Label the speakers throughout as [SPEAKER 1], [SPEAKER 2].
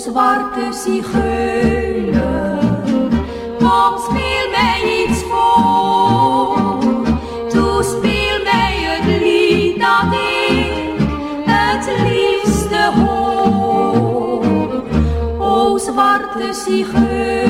[SPEAKER 1] zwarte zigeuner. Kom, speel mij iets voor. Toe speel mij het lied dat ik het liefste hoor. O zwarte zigeuner.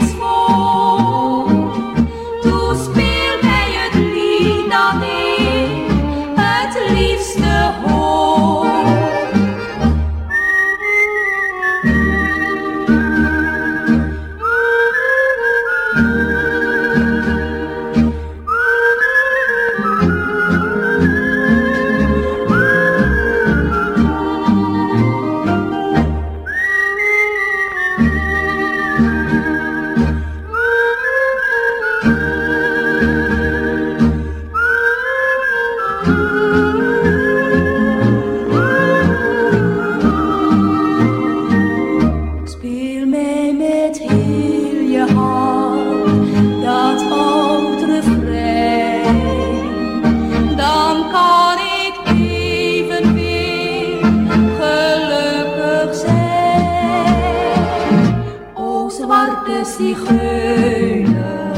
[SPEAKER 1] the